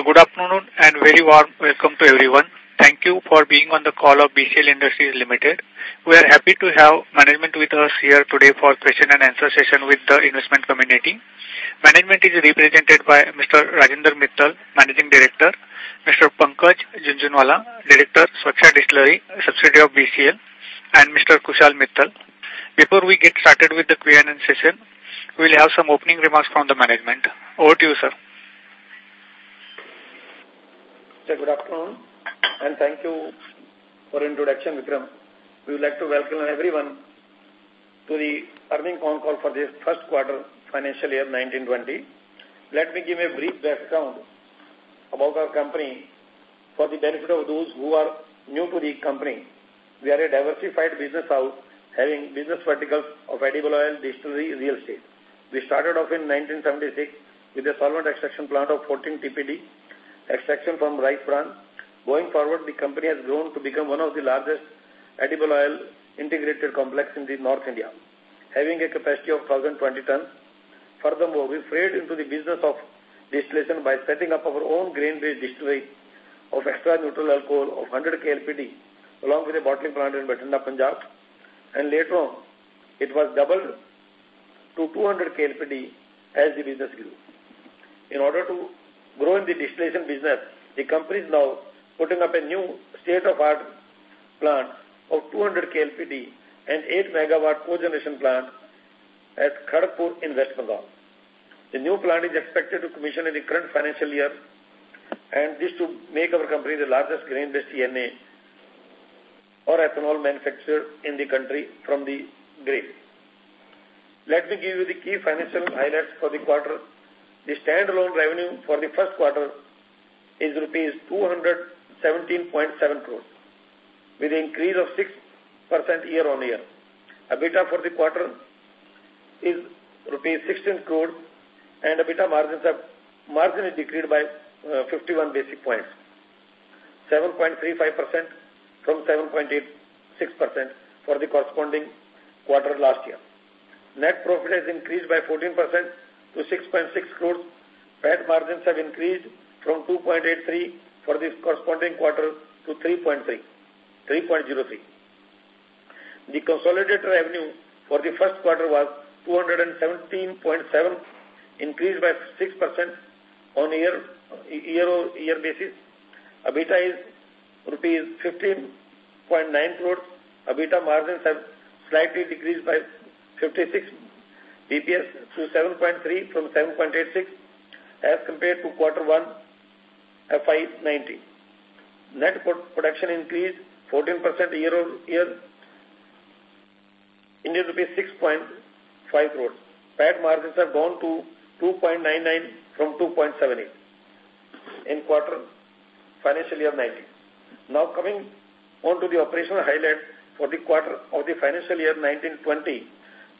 Uh, good afternoon and very warm welcome to everyone. Thank you for being on the call of BCL Industries Limited. We are happy to have management with us here today for question and answer session with the investment community. Management is represented by Mr. Rajendra Mittal, Managing Director, Mr. Pankaj Jhunjhunwala, Director, Swaksha Distillery, subsidiary of BCL, and Mr. Kushal Mittal. Before we get started with the Q&A session, we will have some opening remarks from the management. Over to you, sir. Good afternoon and thank you for introduction, Vikram. We would like to welcome everyone to the earning phone call for this first quarter financial year 1920. Let me give a brief background about our company for the benefit of those who are new to the company. We are a diversified business house having business verticals of edible oil, distillery, real estate. We started off in 1976 with a solvent extraction plant of 14 TPD extraction from rice bran. Going forward, the company has grown to become one of the largest edible oil integrated complex in the North India, having a capacity of 1,020 tons. Furthermore, we frayed into the business of distillation by setting up our own grain-based distillery of extra neutral alcohol of 100 KLPD along with a bottling plant in Bathinda, Punjab. And later on, it was doubled to 200 KLPD as the business grew. In order to grow in the distillation business, the company is now putting up a new state-of-art plant of 200 KLPD and 8 megawatt cogeneration plant at Kharagpur in West Bengal. The new plant is expected to commission in the current financial year and this to make our company the largest grain-based ENA or ethanol manufacturer in the country from the grain. Let me give you the key financial highlights for the quarter the standalone revenue for the first quarter is rupees 217.7 crores with an increase of 6% year on year. EBITDA for the quarter is rupees 16 crores and EBITDA margins have marginally decreased by uh, 51 basic points, 7.35% from 7.86% for the corresponding quarter last year. Net profit has increased by 14% to 6.6 crores. PAT margins have increased from 2.83 for this corresponding quarter to 3.3, 3.03. The consolidated revenue for the first quarter was 217.7, increased by 6% on year year over year basis. EBITDA is rupees 15.9 crores. EBITDA margins have slightly decreased by 56 BPS to 7.3 from 7.86 as compared to quarter 1 FY19. Net production increased 14% year over year, Indian rupees 6.5 crores. PAT margins have gone to 2.99 from 2.78 in quarter financial year 19. Now coming on to the operational highlights for the quarter of the financial year 1920,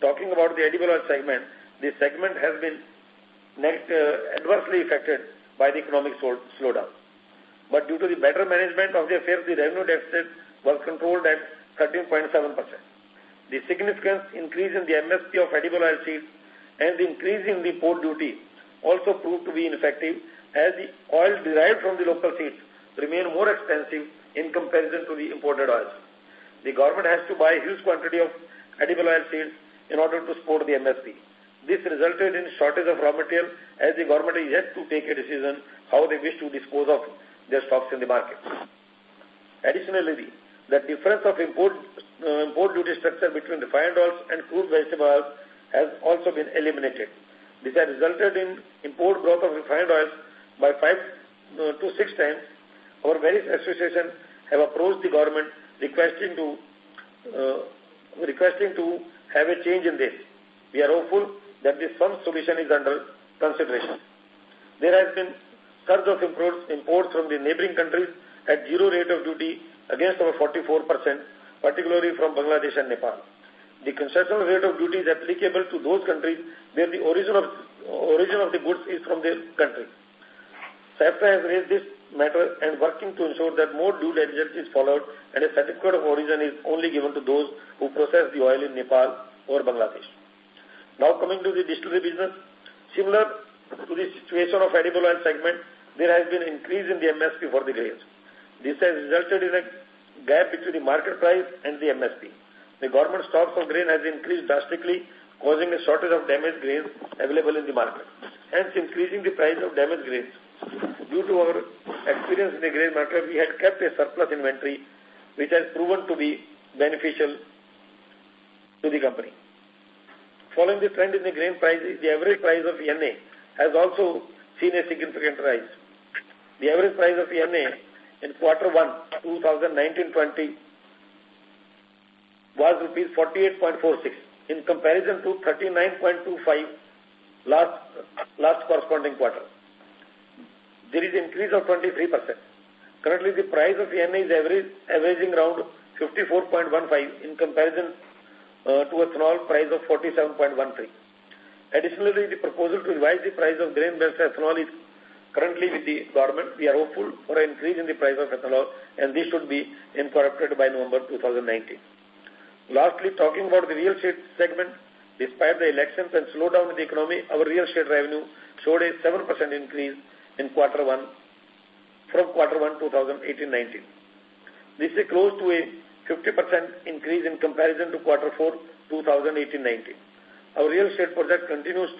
talking about the edible oil segment, the segment has been uh, adversely affected by the economic slowdown. But due to the better management of the affairs, the revenue deficit was controlled at 13.7%. The significant increase in the MSP of edible oil seeds and the increase in the port duty also proved to be ineffective as the oil derived from the local seeds remain more expensive in comparison to the imported oils. The government has to buy huge quantity of edible oil seeds in order to support the MSP. This resulted in shortage of raw material as the government is yet to take a decision how they wish to dispose of their stocks in the market. Additionally, the difference of import, uh, import duty structure between refined oils and crude vegetable oils has also been eliminated. This has resulted in import growth of refined oils by 5 uh, to 6 times. Our various associations have approached the government requesting to uh, requesting to have a change in this. We are hopeful that this some solution is under consideration. There has been surge of imports, imports from the neighboring countries at zero rate of duty against our 44%, particularly from Bangladesh and Nepal. The concessional rate of duty is applicable to those countries where the origin of, origin of the goods is from their country. SAFTA has raised this matter and working to ensure that more due diligence is followed and a certificate of origin is only given to those who process the oil in Nepal or Bangladesh. Now coming to the distillery business, similar to the situation of edible oil segment, there has been increase in the MSP for the grains. This has resulted in a gap between the market price and the MSP. The government stocks of grain has increased drastically, causing a shortage of damaged grains available in the market, hence increasing the price of damaged grains. Due to our experience in the grain market, we had kept a surplus inventory, which has proven to be beneficial to the company. Following the trend in the grain prices, the average price of ENA has also seen a significant rise. The average price of ENA in quarter 1, 2019-20 was rupees 48.46 in comparison to 39.25 last, last corresponding quarter. There is increase of 23%. Currently, the price of ENA is average, averaging around 54.15 in comparison uh, to ethanol price of 47.13. Additionally, the proposal to revise the price of grain-based ethanol is currently with the government. We are hopeful for an increase in the price of ethanol, and this should be incorporated by November 2019. Lastly, talking about the real estate segment, despite the elections and slowdown in the economy, our real estate revenue showed a 7% increase in quarter one from quarter one 2018-19. This is close to a 50% increase in comparison to quarter four 2018-19. Our real estate project continues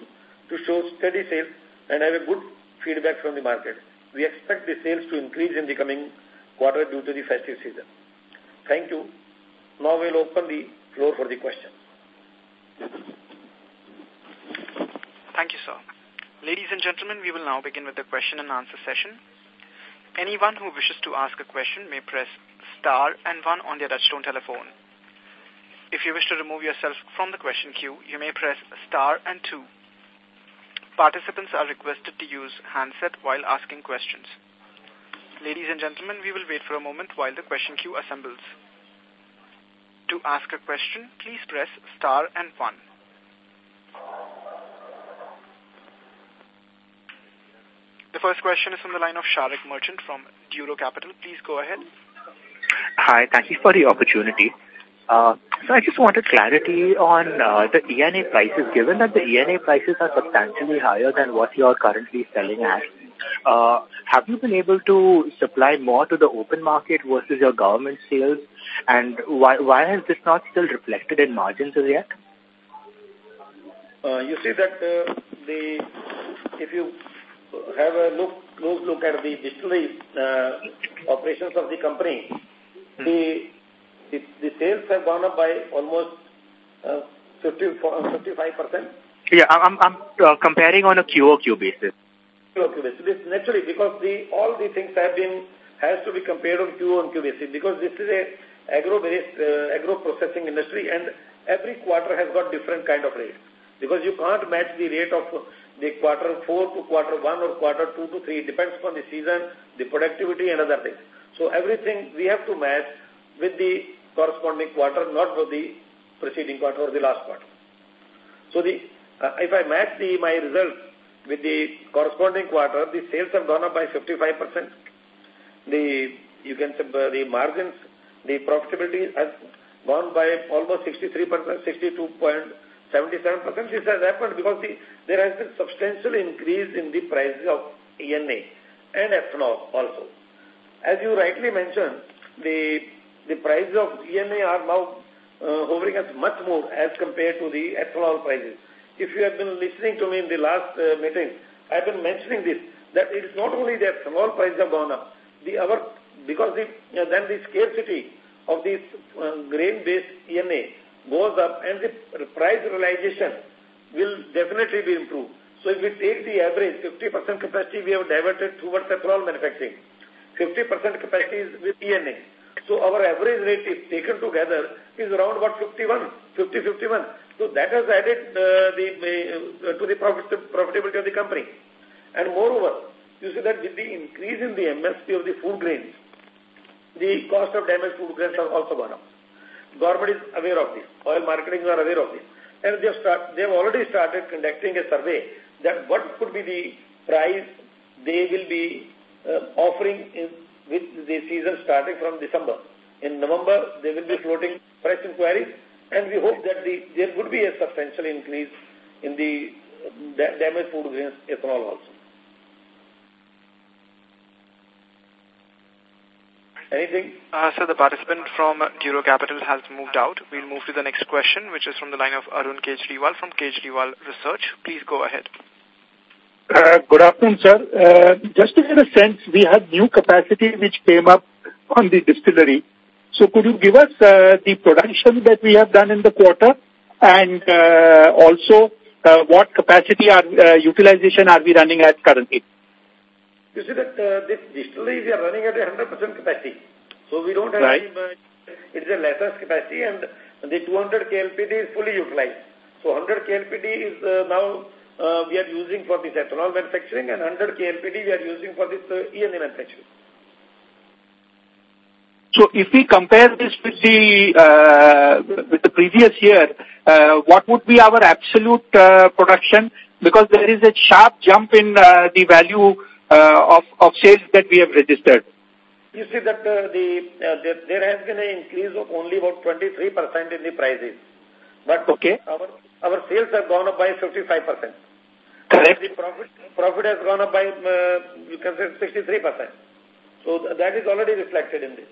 to show steady sales and have a good feedback from the market. We expect the sales to increase in the coming quarter due to the festive season. Thank you. Now we'll open the floor for the questions. Thank you, sir. Ladies and gentlemen, we will now begin with the question and answer session. Anyone who wishes to ask a question may press star and one on their touchtone telephone. If you wish to remove yourself from the question queue, you may press star and two. Participants are requested to use handset while asking questions. Ladies and gentlemen, we will wait for a moment while the question queue assembles. To ask a question, please press star and one. The first question is from the line of Sharik Merchant from Duro Capital. Please go ahead. Hi, thank you for the opportunity. Uh, so I just wanted clarity on uh, the ENA prices. Given that the ENA prices are substantially higher than what you are currently selling at, uh, have you been able to supply more to the open market versus your government sales? And why, why has this not still reflected in margins as yet? Uh, you see that uh, the if you have a look close look at the distillery uh, operations of the company, hmm. the, the, the sales have gone up by almost uh, 50, 55%. Yeah, I'm, I'm uh, comparing on a QOQ basis. QOQ basis. This naturally, because the all the things have been, has to be compared on QOQ basis, because this is a agro-based, uh, agro-processing industry, and every quarter has got different kind of rates. Because you can't match the rate of the quarter 4 to quarter 1 or quarter 2 to 3. It depends upon the season, the productivity and other things. So everything we have to match with the corresponding quarter, not with the preceding quarter or the last quarter. So the uh, if I match the my results with the corresponding quarter, the sales have gone up by 55%. The you can say uh, the margins, the profitability has gone by almost 63%, 62 77%. This has happened because the, there has been substantial increase in the prices of ENA and ethanol also. As you rightly mentioned, the, the prices of ENA are now uh, hovering as much more as compared to the ethanol prices. If you have been listening to me in the last uh, meeting, I've been mentioning this, that it is not only the ethanol prices have gone up, the other, because the, uh, then the scarcity of this uh, grain-based ENA goes up and the price realization will definitely be improved. So if we take the average 50% capacity we have diverted towards ethanol manufacturing, 50% capacity is with ENA. So our average rate if taken together is around about 51, 50, 51. So that has added uh, the, uh, to the profit, profitability of the company. And moreover, you see that with the increase in the MSP of the food grains, the cost of damaged food grains have also gone up. Government is aware of this. Oil marketing are aware of this. And they've, start, they've already started conducting a survey that what could be the price they will be uh, offering in, with the season starting from December. In November, they will be floating price inquiries, and we hope that the, there would be a substantial increase in the uh, damaged food grains ethanol also. Anything? Uh, so the participant from Duro Capital has moved out. We'll move to the next question, which is from the line of Arun Kejriwal from Kejriwal Research. Please go ahead. Uh, good afternoon, sir. Uh, just to get a sense, we have new capacity which came up on the distillery. So could you give us uh, the production that we have done in the quarter and uh, also uh, what capacity are, uh, utilization are we running at currently? You see that uh, this distillery we are running at a 100% capacity. So we don't have right. any, uh, it's a lesser capacity and the 200 KLPD is fully utilized. So 100 KLPD is uh, now uh, we are using for this ethanol manufacturing and 100 KLPD we are using for this uh, ENA manufacturing. So if we compare this with the uh, with the previous year, uh, what would be our absolute uh, production? Because there is a sharp jump in uh, the value of of sales that we have registered. You see that uh, the uh, there, there has been an increase of only about 23% in the prices. But okay. our our sales have gone up by 55%. Correct. The profit, profit has gone up by, uh, you can say, 63%. So th that is already reflected in this.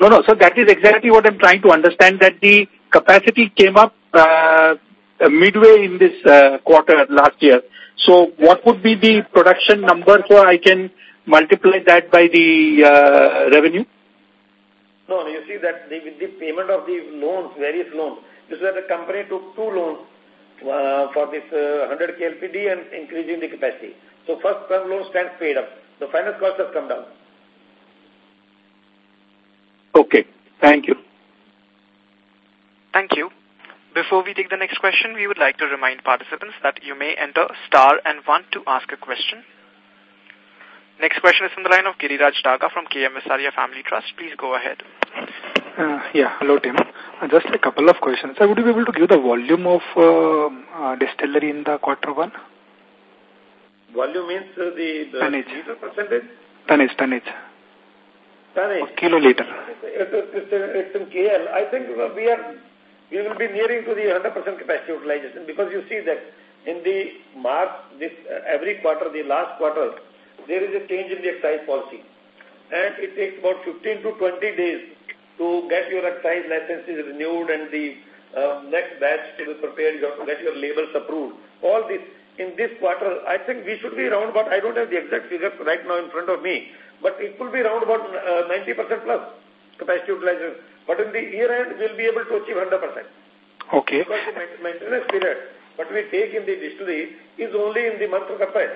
No, no. So that is exactly what I'm trying to understand, that the capacity came up uh, midway in this uh, quarter last year. So what would be the production number so I can multiply that by the uh, revenue? No, you see that the, with the payment of the loans, various loans, you see that the company took two loans uh, for this uh, 100 KLPD and increasing the capacity. So first term loan stands paid up. The finance cost has come down. Okay. Thank you. Thank you. Before we take the next question, we would like to remind participants that you may enter star and one to ask a question. Next question is from the line of Giriraj Daga from KM Visaria Family Trust. Please go ahead. Uh, yeah, hello Tim. Uh, just a couple of questions. Uh, would you be able to give the volume of uh, uh, distillery in the quarter one? Volume means uh, the, the Tonnage. liter percentage? Tonnage, tonnage. Tonnage. Or kiloliter. It's, it's, it's in KL. I think we are we will be nearing to the 100% capacity utilization because you see that in the March, this uh, every quarter, the last quarter, there is a change in the excise policy. And it takes about 15 to 20 days to get your excise licenses renewed and the uh, next batch to be prepared, you have to get your labels approved. All this, in this quarter, I think we should be around about, I don't have the exact figure right now in front of me, but it will be around about 90% uh, plus capacity utilization. But in the year end, we'll be able to achieve 100%. Okay. Because the maintenance period, what we take in the distillery, is only in the month of April.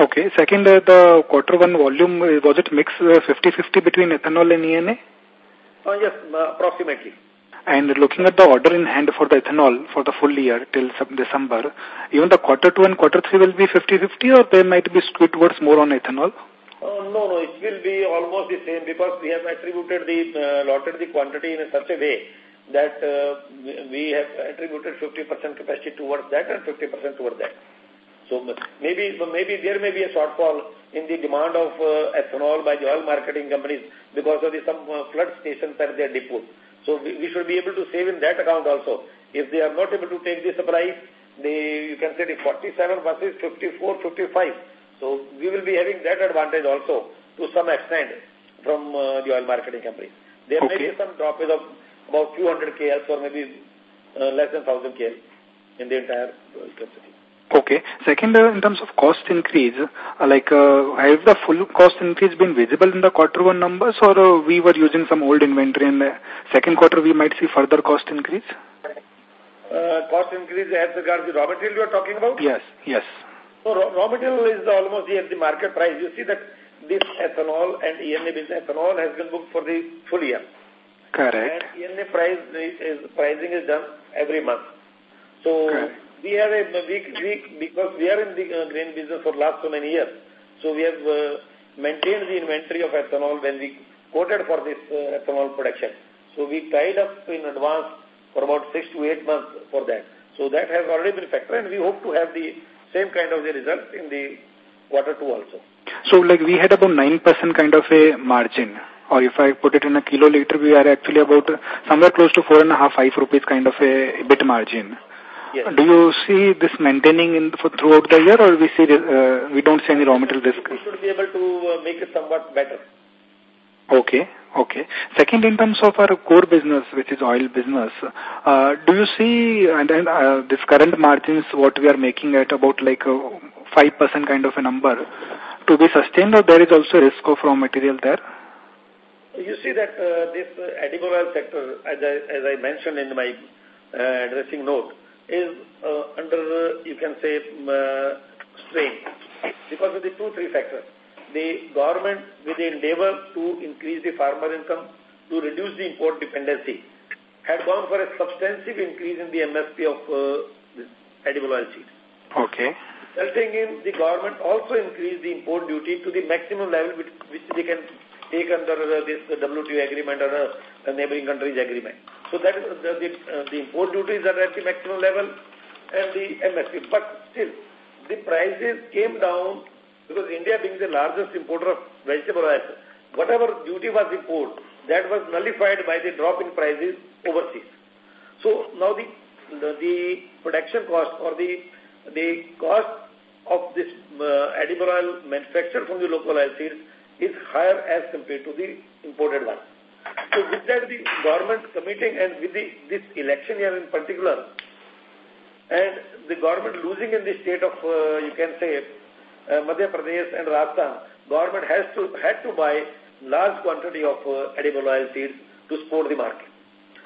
Okay. Second, uh, the quarter one volume, uh, was it mix 50-50 between ethanol and ENA? Uh, yes, uh, approximately. And looking at the order in hand for the ethanol for the full year till December, even the quarter two and quarter three will be 50-50 or they might be skewed towards more on ethanol? Uh, no, no, it will be almost the same because we have attributed the, uh, lotted the quantity in such a way that uh, we have attributed 50% capacity towards that and 50% towards that. So maybe maybe there may be a shortfall in the demand of uh, ethanol by the oil marketing companies because of the some uh, flood stations at their depot. So we, we should be able to save in that account also. If they are not able to take the supply, they, you can say the 47 versus 54, 55. So we will be having that advantage also to some extent from uh, the oil marketing companies. There okay. may be some drop of about few hundred KL or maybe uh, less than 1000 KL in the entire capacity. Okay. Second, uh, in terms of cost increase, uh, like, uh, have the full cost increase been visible in the quarter one numbers or uh, we were using some old inventory in the second quarter we might see further cost increase? Uh, cost increase as regards the raw material you are talking about? Yes, yes. So raw, material is almost the, the market price. You see that this ethanol and ENA business ethanol has been booked for the full year. Correct. And ENA price is, pricing is done every month. So Correct. we have a week, week because we are in the uh, grain business for last so many years. So we have uh, maintained the inventory of ethanol when we quoted for this uh, ethanol production. So we tied up in advance for about six to eight months for that. So that has already been factored and we hope to have the same kind of the result in the quarter two also. So like we had about 9% kind of a margin. Or if I put it in a kiloliter, we are actually about somewhere close to four and a half, five rupees kind of a bit margin. Yes. Do you see this maintaining in for throughout the year, or we see uh, we don't see any raw material risk? We should be able to uh, make it somewhat better. Okay. Okay. Second, in terms of our core business, which is oil business, uh, do you see and then uh, this current margins, what we are making at about like a 5% kind of a number, to be sustained or there is also risk of raw material there? You see that uh, this uh, edible oil sector, as I, as I mentioned in my uh, addressing note, is uh, under, uh, you can say, um, strain because of the two, three factors the government with the endeavor to increase the farmer income, to reduce the import dependency, had gone for a substantive increase in the MSP of uh, edible oil seeds. Okay. Resulting in the government also increased the import duty to the maximum level which, which they can take under uh, this uh, WTO agreement or uh, neighboring countries agreement. So that is the, the, uh, the import duties are at the maximum level and the MSP. But still, the prices came down because India being the largest importer of vegetable oil, whatever duty was imposed, that was nullified by the drop in prices overseas. So now the, the, the production cost or the, the cost of this uh, edible oil manufactured from the local oil seeds is higher as compared to the imported one. So with that the government committing and with the, this election year in particular, and the government losing in the state of, uh, you can say, uh, Madhya Pradesh and Rajasthan, government has to had to buy large quantity of uh, edible oil seeds to support the market.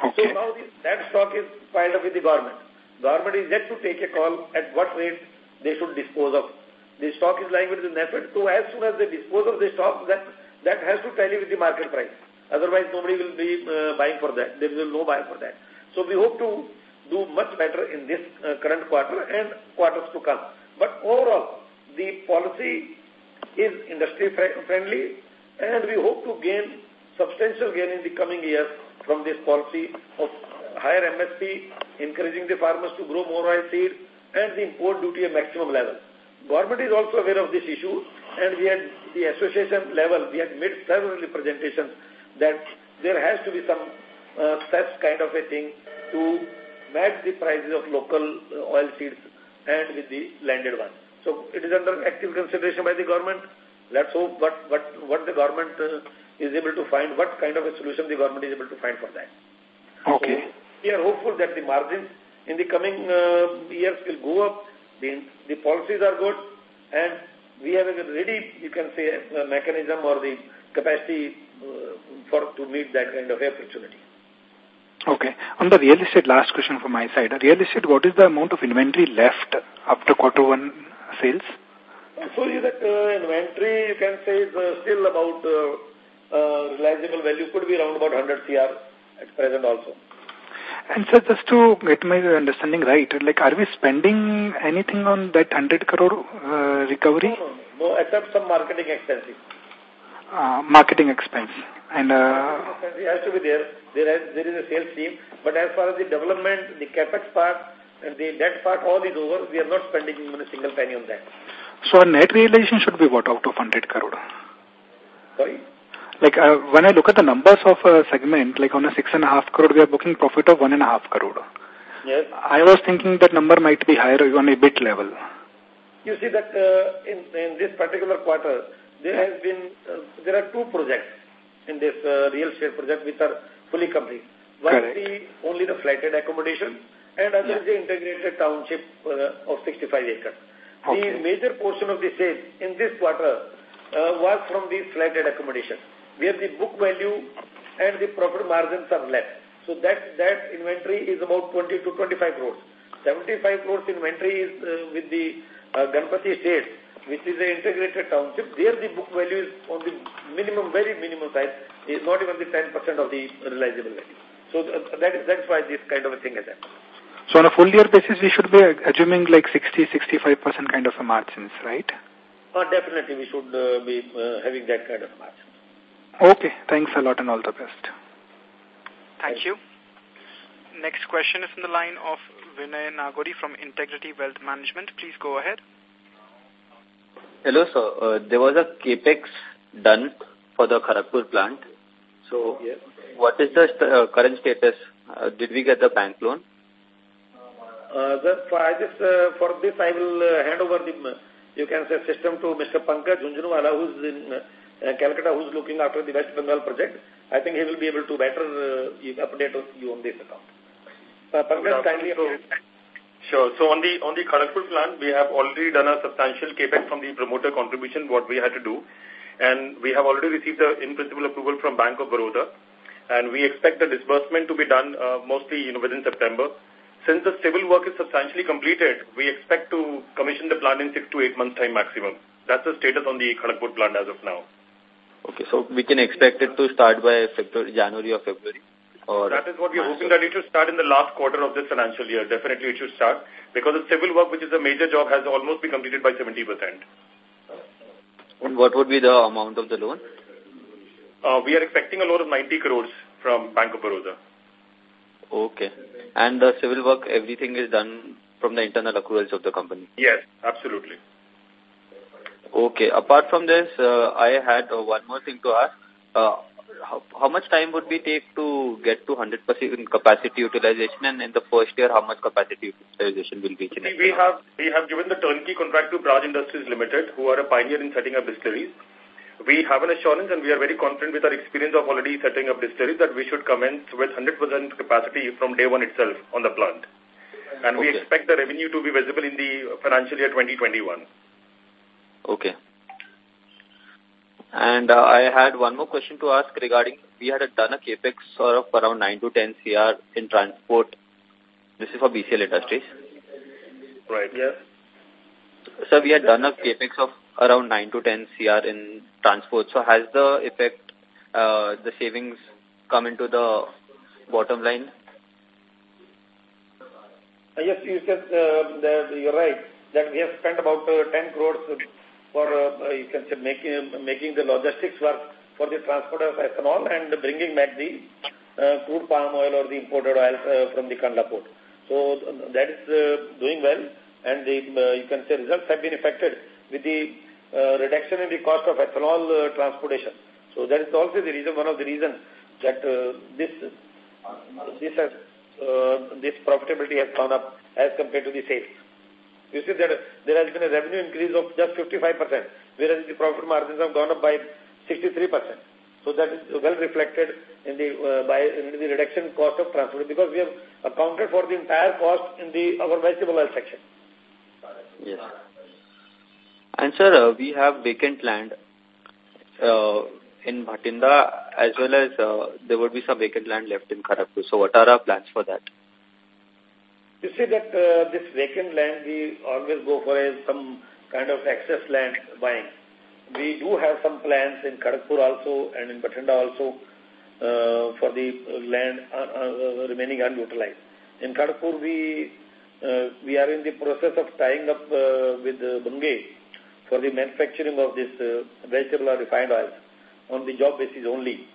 Okay. So now that stock is piled up with the government. Government is yet to take a call at what rate they should dispose of. The stock is lying with the NAFED. So as soon as they dispose of the stock, that, that has to tally with the market price. Otherwise, nobody will be uh, buying for that. There will no buy for that. So we hope to do much better in this uh, current quarter and quarters to come. But overall, the policy is industry friendly and we hope to gain substantial gain in the coming years from this policy of higher MSP, encouraging the farmers to grow more oil seed and the import duty at maximum level. Government is also aware of this issue and we had the association level, we had made several representations that there has to be some uh, such kind of a thing to match the prices of local uh, oil seeds and with the landed ones. So it is under active consideration by the government. Let's hope what, what, what the government uh, is able to find, what kind of a solution the government is able to find for that. Okay. So we are hopeful that the margins in the coming uh, years will go up. The, the policies are good and we have a ready, you can say, a mechanism or the capacity uh, for to meet that kind of opportunity. Okay. On the real estate, last question from my side. Real estate, what is the amount of inventory left after quarter one sales? So you that uh, inventory, you can say, is uh, still about uh, uh, realizable value could be around about 100 CR at present also. And so just to get my understanding right, like are we spending anything on that 100 crore uh, recovery? No, no, no, except some marketing expenses. Uh, marketing expense. And uh, it has to be there. There, has, there is a sales team. But as far as the development, the capex part, and the debt part, all is over. We are not spending even a single penny on that. So our net realization should be what out of 100 crore? Sorry? Like uh, when I look at the numbers of a segment, like on a six and a half crore, we are booking profit of one and a half crore. Yes. I was thinking that number might be higher on a bit level. You see that uh, in, in this particular quarter, there has been, uh, there are two projects in this uh, real estate project which are fully complete. One is the, only the flatted accommodation and other is the integrated township uh, of 65 acres. Okay. The major portion of the sale in this quarter uh, was from the flatted accommodation where the book value and the profit margins are less. So that, that inventory is about 20 to 25 crores. 75 crores inventory is uh, with the uh, Ganpati Estate, which is an integrated township. There the book value is on the minimum, very minimum size, is not even the 10% of the realizable value. So uh, that is, that's why this kind of a thing has happened. So on a full year basis, we should be assuming like 60-65% kind of a margins, right? Uh, definitely we should uh, be uh, having that kind of margin. Okay. Thanks a lot and all the best. Thank you. Next question is from the line of Vinay Nagori from Integrity Wealth Management. Please go ahead. Hello, sir. Uh, there was a capex done for the Kharagpur plant. So, Yes. what is the st uh, current status? Uh, did we get the bank loan? Uh, the, for, I just, uh, for this, I will uh, hand over the, uh, you can say, system to Mr. Pankaj Jhunjhunwala, who is in, uh, uh, Calcutta who's looking after the West Bengal project. I think he will be able to better uh, update you on this account. Uh, Pankaj, kindly Sure. So on the on the Kharagpur plant, we have already done a substantial capex from the promoter contribution, what we had to do, and we have already received the in-principle approval from Bank of Baroda, and we expect the disbursement to be done uh, mostly you know within September. Since the civil work is substantially completed, we expect to commission the plant in six to eight months' time maximum. That's the status on the Kharagpur plant as of now. Okay, so we can expect it to start by February, January or February? Or that is what we are hoping that it should start in the last quarter of this financial year. Definitely it should start because the civil work, which is a major job, has almost been completed by 70%. And what would be the amount of the loan? Uh, we are expecting a loan of 90 crores from Bank of Baroda. Okay. And the civil work, everything is done from the internal accruals of the company? Yes, absolutely. Okay. Apart from this, uh, I had uh, one more thing to ask. Uh, how, how much time would we take to get to 100% in capacity utilization and in the first year how much capacity utilization will be? We, we have we have given the turnkey contract to Praj Industries Limited who are a pioneer in setting up distilleries. We have an assurance and we are very confident with our experience of already setting up distilleries that we should commence with 100% capacity from day one itself on the plant. And we expect the revenue to be visible in the financial year 2021. Okay. And uh, I had one more question to ask regarding, we had done a capex of around 9 to 10 CR in transport. This is for BCL Industries. Right, yes. So we had done a capex of around 9 to 10 CR in transport. So has the effect, uh, the savings come into the bottom line? Uh, yes, you said uh, you're right, that we have spent about uh, 10 crores for, uh, you can say, making, making the logistics work for the transport of ethanol and bringing back the uh, crude palm oil or the imported oil from the Kandla port. So that is doing well and the, you can say results have been affected with the reduction in the cost of ethanol uh, transportation. So that is also the reason, one of the reasons that uh, this, this has, uh, this profitability has gone up as compared to the sales. You see that there has been a revenue increase of just 55%, whereas the profit margins have gone up by 63%. So that is well reflected in the uh, by in the reduction cost of transport because we have accounted for the entire cost in the our vegetable oil section. Yes. And sir, uh, we have vacant land uh, in Bhatinda as well as uh, there would be some vacant land left in Kharagpur. So what are our plans for that? You see that uh, this vacant land, we always go for some kind of excess land buying. We do have some plans in Kharagpur also and in Bathinda also uh, for the land uh, remaining unutilized. In Kharagpur, we we are in the process of tying up with Bunge for the manufacturing of this uh, vegetable or refined oils on the job basis only.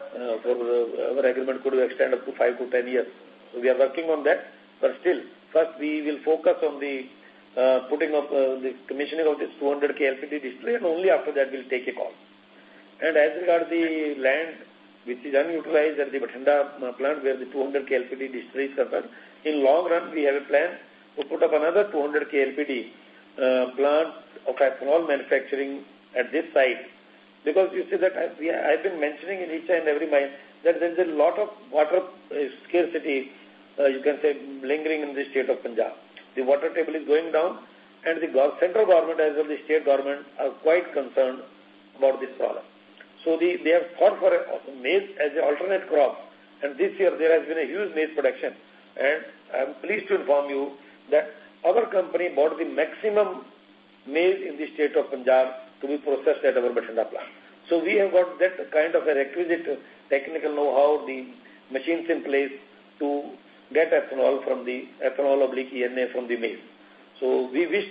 Uh, for our agreement could extend up to five to ten years. So we are working on that. But still, first we will focus on the uh, putting of uh, the commissioning of this 200 KLPD distillery and only after that we'll take a call. And as regards the land which is unutilized at the Bathinda uh, plant where the 200 KLPD distillery is concerned, in long run we have a plan to put up another 200 KLPD uh, plant of ethanol manufacturing at this site. Because you see that I, I've been mentioning in each and every mine that there is a lot of water uh, scarcity uh, you can say, lingering in the state of Punjab. The water table is going down and the central government as well as the state government are quite concerned about this problem. So the, they have fought for maize as an alternate crop and this year there has been a huge maize production and I am pleased to inform you that our company bought the maximum maize in the state of Punjab to be processed at our Bathinda plant. So we have got that kind of a requisite technical know-how, the machines in place to get ethanol from the ethanol oblique ENA from the maize. So we wish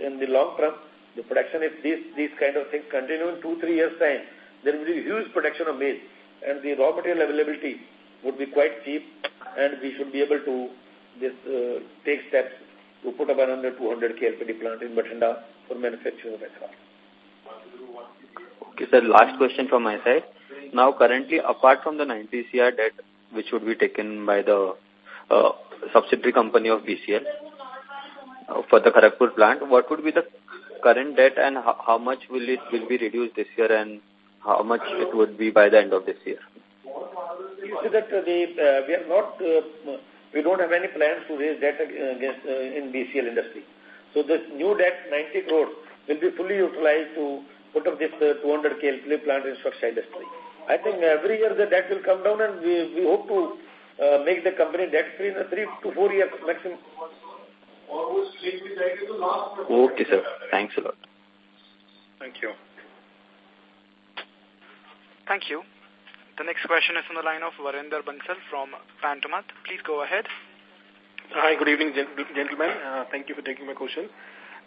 in the long term, the production, if these, these kind of things continue in two, three years' time, there will be huge production of maize and the raw material availability would be quite cheap and we should be able to this, uh, take steps to put up another 200 KLPD plant in Bathinda for manufacturing of ethanol. Okay, sir. Last question from my side. Now, currently, apart from the 90 CR debt, which would be taken by the uh, subsidiary company of BCL uh, for the Kharagpur plant, what would be the current debt and how, how much will it will be reduced this year and how much it would be by the end of this year? You see that uh, the, uh, we are not, uh, we don't have any plans to raise debt against, uh, in BCL industry. So this new debt, 90 crores, will be fully utilized to put up this uh, 200 KLPA plant in structure industry. I think every year the debt will come down and we, we hope to uh, make the company debt-free in a three to four years maximum. Okay, sir. Thanks a lot. Thank you. Thank you. The next question is on the line of Varinder Bansal from Pantomath. Please go ahead. Hi, good evening, gentlemen. Uh, thank you for taking my question.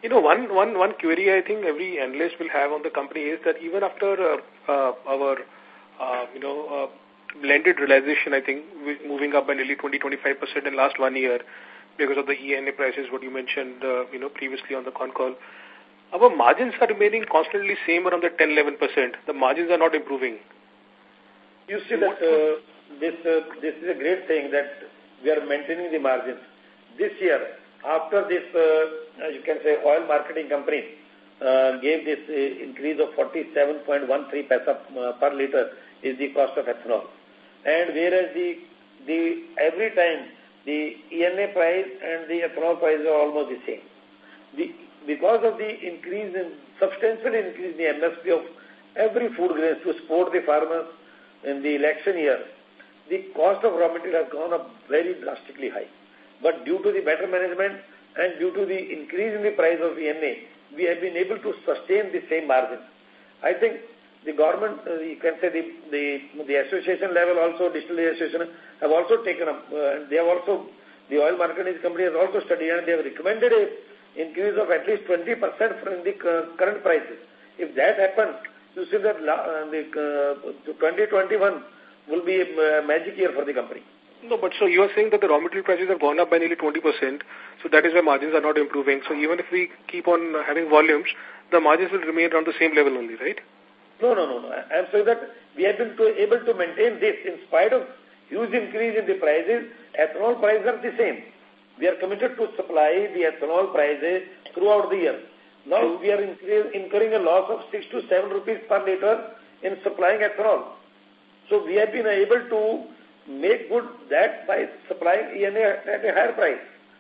You know, one, one, one query I think every analyst will have on the company is that even after uh, uh, our, uh, you know, uh, blended realization, I think, moving up by nearly 20-25% in last one year because of the ENA prices, what you mentioned, uh, you know, previously on the con call, our margins are remaining constantly same around the 10-11%. The margins are not improving. You see that uh, this, uh, this is a great thing that we are maintaining the margins. This year, after this, uh, you can say oil marketing company uh, gave this uh, increase of 47.13 paisa uh, per liter is the cost of ethanol. And whereas the, the every time the ENA price and the ethanol price are almost the same. The, because of the increase in, substantial increase in the MSP of every food grain to support the farmers in the election year, the cost of raw material has gone up very drastically high. But due to the better management and due to the increase in the price of ENA, we have been able to sustain the same margin. I think the government, uh, you can say the, the, the association level also, distillery association, have also taken up, uh, they have also, the oil marketing company has also studied and they have recommended a increase of at least 20% from the current prices. If that happens, you see that uh, the uh, 2021 will be a magic year for the company. No, but so you are saying that the raw material prices have gone up by nearly 20%, so that is why margins are not improving. So even if we keep on having volumes, the margins will remain around the same level only, right? No, no, no, no. I am saying that we have been to, able to maintain this in spite of huge increase in the prices, ethanol prices are the same. We are committed to supply the ethanol prices throughout the year. Now we are incurring a loss of 6 to 7 rupees per liter in supplying ethanol. So we have been able to make good that by supplying ENA at a higher price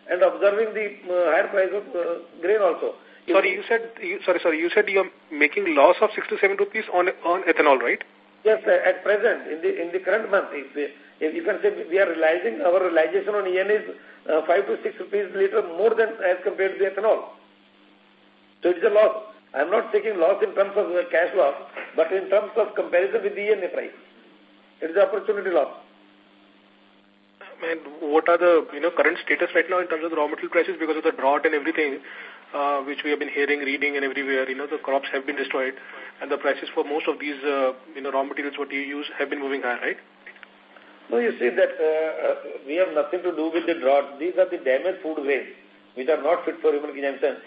and observing the uh, higher price of uh, grain also. Sorry, you said you, sorry, sorry. You said you are making loss of six to seven rupees on on ethanol, right? Yes, at present in the in the current month, if, if you can say we are realizing our realization on ENA is uh, five to six rupees liter more than as compared to the ethanol. So it is a loss. I am not taking loss in terms of cash loss, but in terms of comparison with the ENA price. It is an opportunity loss. And what are the you know current status right now in terms of the raw material prices because of the drought and everything, uh, which we have been hearing, reading, and everywhere. You know the crops have been destroyed, and the prices for most of these uh, you know raw materials what you use have been moving higher, right? No, you see that uh, uh we have nothing to do with the drought. These are the damaged food grains which are not fit for human consumption.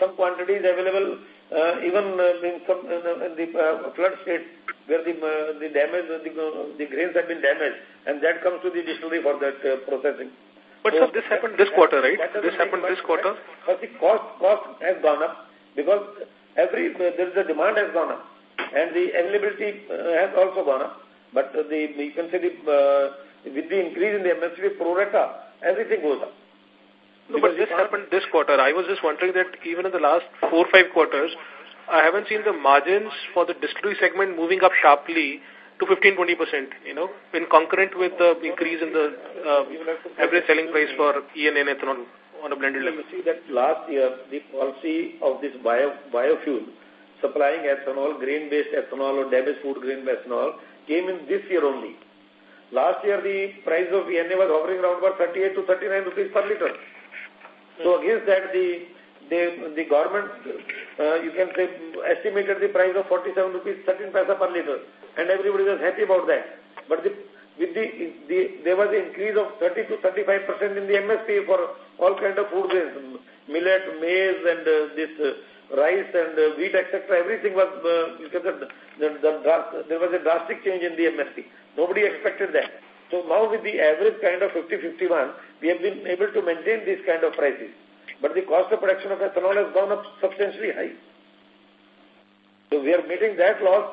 some quantities available uh, even uh, in some uh, in the uh, flood state where the uh, the damage the, the grains have been damaged and that comes to the distillery for that uh, processing. But so, this happened this quarter, right? This happened this quarter. But the cost cost has gone up because every there is a demand has gone up and the availability has also gone up. But the you can say the with the increase in the MSP pro rata, everything goes up. No, but this happened this quarter. I was just wondering that even in the last four five quarters, I haven't seen the margins for the distillery segment moving up sharply to 15-20%, you know, in concurrent with the increase in the uh, average selling price for ENA and ethanol on a blended level. You see that last year, the policy of this bio, biofuel, supplying ethanol, grain-based ethanol or damaged food grain-based ethanol, came in this year only. Last year, the price of ENA was hovering around about 38 to 39 rupees per liter. So against that, the the, the government, uh, you can say, estimated the price of 47 rupees, 13 paisa per liter, and everybody was happy about that. But the, with the, the there was an increase of 30 to 35 percent in the MSP for all kind of food grains, millet, maize, and uh, this uh, rice and uh, wheat, etc. Everything was, uh, you can say, the, the, the, there was a drastic change in the MSP. Nobody expected that. So now with the average kind of 50-51, we have been able to maintain these kind of prices. But the cost of production of ethanol has gone up substantially high. So we are meeting that loss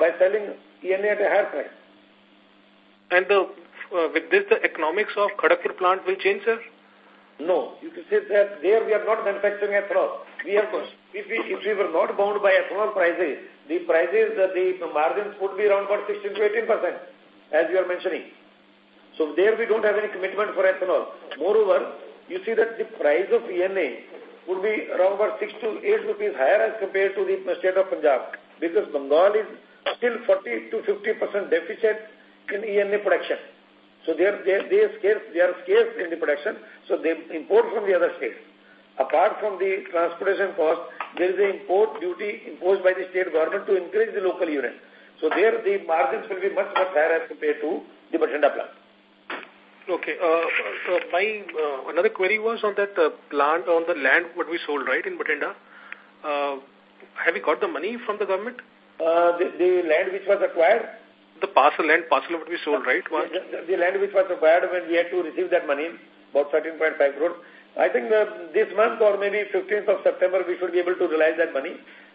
by selling ENA at a higher price. And the, uh, with this, the economics of Kharagpur plant will change, sir? No. You can say that there we are not manufacturing ethanol. We have, if we, if we were not bound by ethanol prices, the prices, the, the margins would be around about 16 to 18 percent, as you are mentioning. So there we don't have any commitment for ethanol. Moreover, you see that the price of ENA would be around about 6 to 8 rupees higher as compared to the state of Punjab because Bengal is still 40 to 50 percent deficit in ENA production. So they are, they, they, are scarce, they are scarce in the production, so they import from the other states. Apart from the transportation cost, there is an import duty imposed by the state government to increase the local unit. So there the margins will be much, much higher as compared to the Bathinda plant. Okay. Uh, uh, my uh, another query was on that uh, plant on the land what we sold right in Bathinda. Uh, have you got the money from the government? Uh, the, the land which was acquired. The parcel land parcel what we sold right. One. The, the, land which was acquired when we had to receive that money about 13.5 crores. I think uh, this month or maybe 15th of September we should be able to realize that money.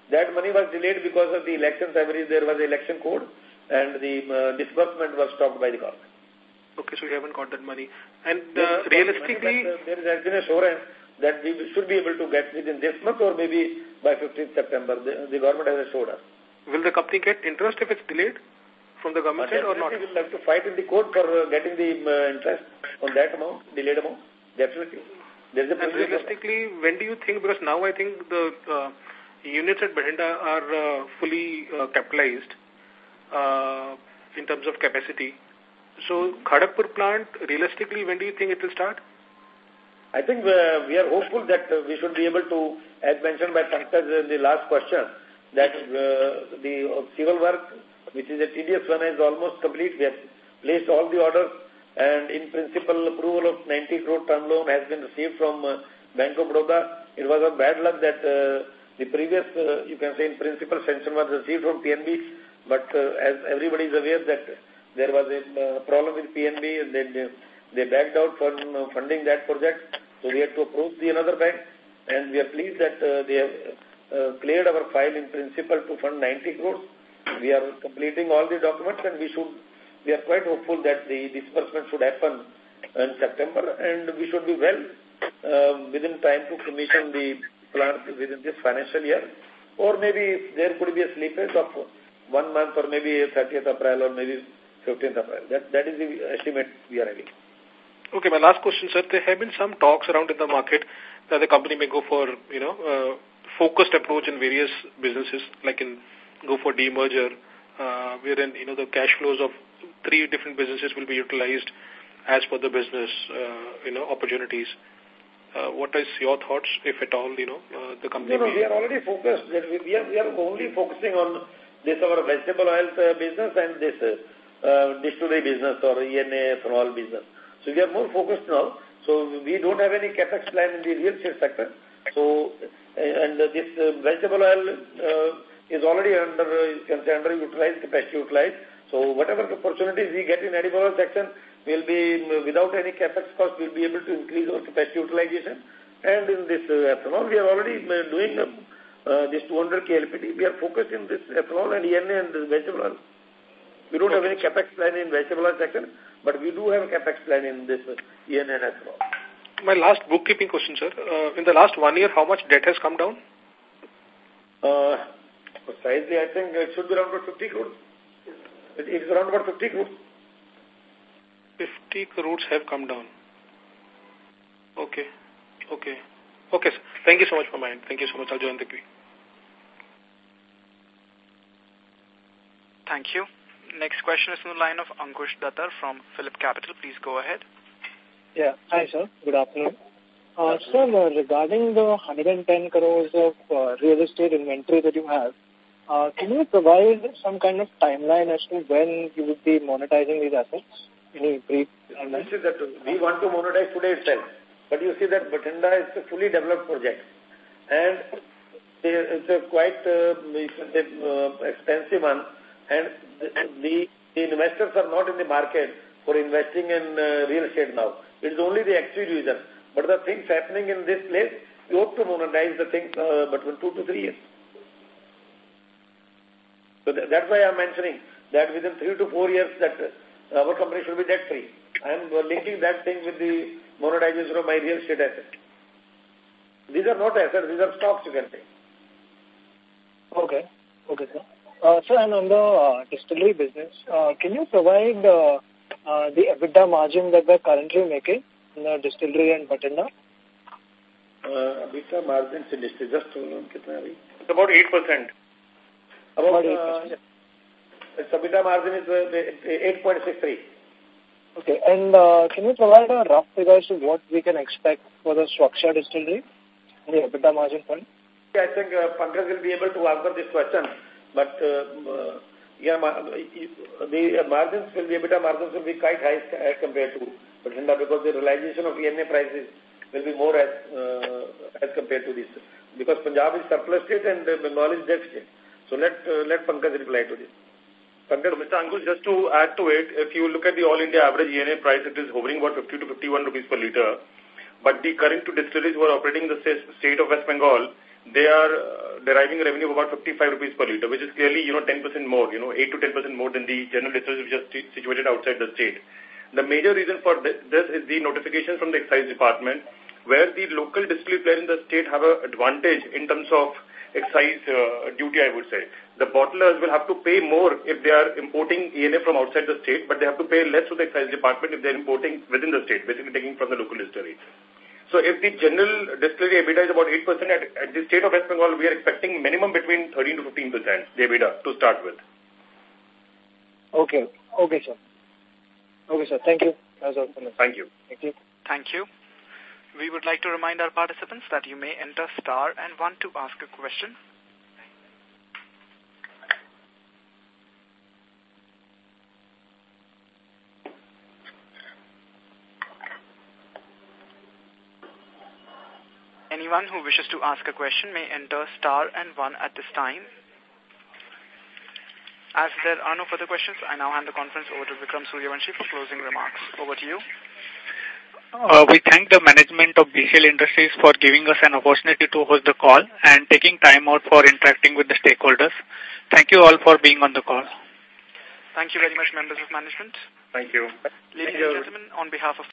That money was delayed because of the elections. Every there was election code and the uh, disbursement was stopped by the government. Okay, so you haven't got that money. And uh, realistically... uh, there has been assurance that we should be able to get within this month or maybe by 15th September. The, the government has assured us. Will the company get interest if it's delayed from the government side or not? We will have to fight in the court for uh, getting the uh, interest on that amount, delayed amount. Definitely. There's a and realistically, when do you think, because now I think the uh, units at Bathinda are uh, fully uh, capitalized uh, in terms of capacity. So, Kharagpur plant, realistically, when do you think it will start? I think uh, we are hopeful that uh, we should be able to, as mentioned by Pankaj in the last question, that uh, the civil work, which is a tedious one, is almost complete. We have placed all the orders and in principle approval of 90 crore term loan has been received from uh, Bank of Baroda. It was a bad luck that uh, the previous, uh, you can say in principle, sanction was received from PNB, but uh, as everybody is aware that there was a uh, problem with PNB and then they, they backed out from funding that project. So we had to approach the another bank and we are pleased that uh, they have uh, cleared our file in principle to fund 90 crores. We are completing all the documents and we should, we are quite hopeful that the disbursement should happen in September and we should be well uh, within time to commission the plant within this financial year. Or maybe there could be a slippage of one month or maybe 30th April or maybe 15th April. That, that is the estimate we are having. Okay, my last question, sir. There have been some talks around in the market that the company may go for, you know, uh, focused approach in various businesses, like in go for demerger, uh, wherein, you know, the cash flows of three different businesses will be utilized as per the business, uh, you know, opportunities. Uh, what is your thoughts, if at all, you know, uh, the company No, no, we are already focused. We are, we are only focusing on this, our vegetable oil uh, business and this uh, uh, distillery business or ENA ethanol business. So we are more focused now. So we don't have any capex plan in the real estate sector. So uh, and uh, this uh, vegetable oil uh, is already under uh, you can say capacity utilized. So whatever opportunities we get in edible oil section will be um, without any capex cost we'll be able to increase our capacity utilization. And in this uh, ethanol we are already uh, doing uh, this 200 KLPD. We are focused in this ethanol and ENA and this vegetable oil. We don't okay. have any capex plan in vegetable oil section, but we do have a capex plan in this EN and ethanol. My last bookkeeping question, sir. Uh, in the last one year, how much debt has come down? Uh, precisely, I think it should be around about 50 crores. It is around about 50 crores. 50 crores have come down. Okay. Okay. Okay, sir. Thank you so much for my Thank you so much. I'll join the queue. Thank you. Next question is from the line of Ankush Datar from PhillipCapital. Please go ahead. Yeah. Hi, sir. Good afternoon. Uh, sir, uh, regarding the 110 crores of uh, real estate inventory that you have, uh, can you provide some kind of timeline as to when you would be monetizing these assets? Any brief timeline? You see that we want to monetize today itself. But you see that Bathinda is a fully developed project. And it's a quite uh, uh, expensive one and the, the investors are not in the market for investing in uh, real estate now. It is only the actual user. But the things happening in this place, we hope to monetize the thing uh, between two to three years. So that, that's why I'm mentioning that within three to four years that uh, our company should be debt free. I am linking that thing with the monetization of my real estate asset. These are not assets, these are stocks you can say. Okay. Okay, sir. Uh, sir, and on the uh, distillery business, uh, can you provide uh, uh, the EBITDA margin that we're currently making in the distillery and Bathinda? Uh, EBITDA margin in distillery, just hold on, It's about 8%. About, eight uh, its EBITDA margin is uh, 8.63. Okay, and uh, can you provide a rough figures to what we can expect for the structure distillery, the EBITDA margin fund? I think uh, Pankaj will be able to answer this question, but uh, yeah, the margins will be, EBITDA margins will be quite high as compared to Bathinda because the realization of ENA prices will be more as uh, as compared to this. Because Punjab is surplus state and Bengal is deficit. So let uh, let Pankaj reply to this. Pankaj, Mr. Ankush, just to add to it, if you look at the all India average ENA price, it is hovering about 50 to 51 rupees per litre. But the current two distilleries who are operating in the state of West Bengal, they are uh, deriving revenue of about 55 rupees per litre, which is clearly, you know, 10% more, you know, 8 to 10% more than the general distilleries which are situated outside the state. The major reason for this is the notification from the excise department, where the local distillery players in the state have an advantage in terms of excise uh, duty, I would say. The bottlers will have to pay more if they are importing ENA from outside the state, but they have to pay less to the excise department if they are importing within the state, basically taking from the local distillery. So if the general distillery EBITDA is about 8%, at, at the state of West Bengal, we are expecting minimum between 13 to 15% the EBITDA to start with. Okay. Okay, sir. Okay, sir. Thank you. Thank you. Thank you. Thank you. We would like to remind our participants that you may enter star and one to ask a question. Anyone who wishes to ask a question may enter star and one at this time. As there are no further questions, I now hand the conference over to Vikram Suryavanshi for closing remarks. Over to you. Uh, we thank the management of BCL Industries for giving us an opportunity to host the call and taking time out for interacting with the stakeholders. Thank you all for being on the call. Thank you very much, members of management. Thank you. Ladies Thank and you. gentlemen, on behalf of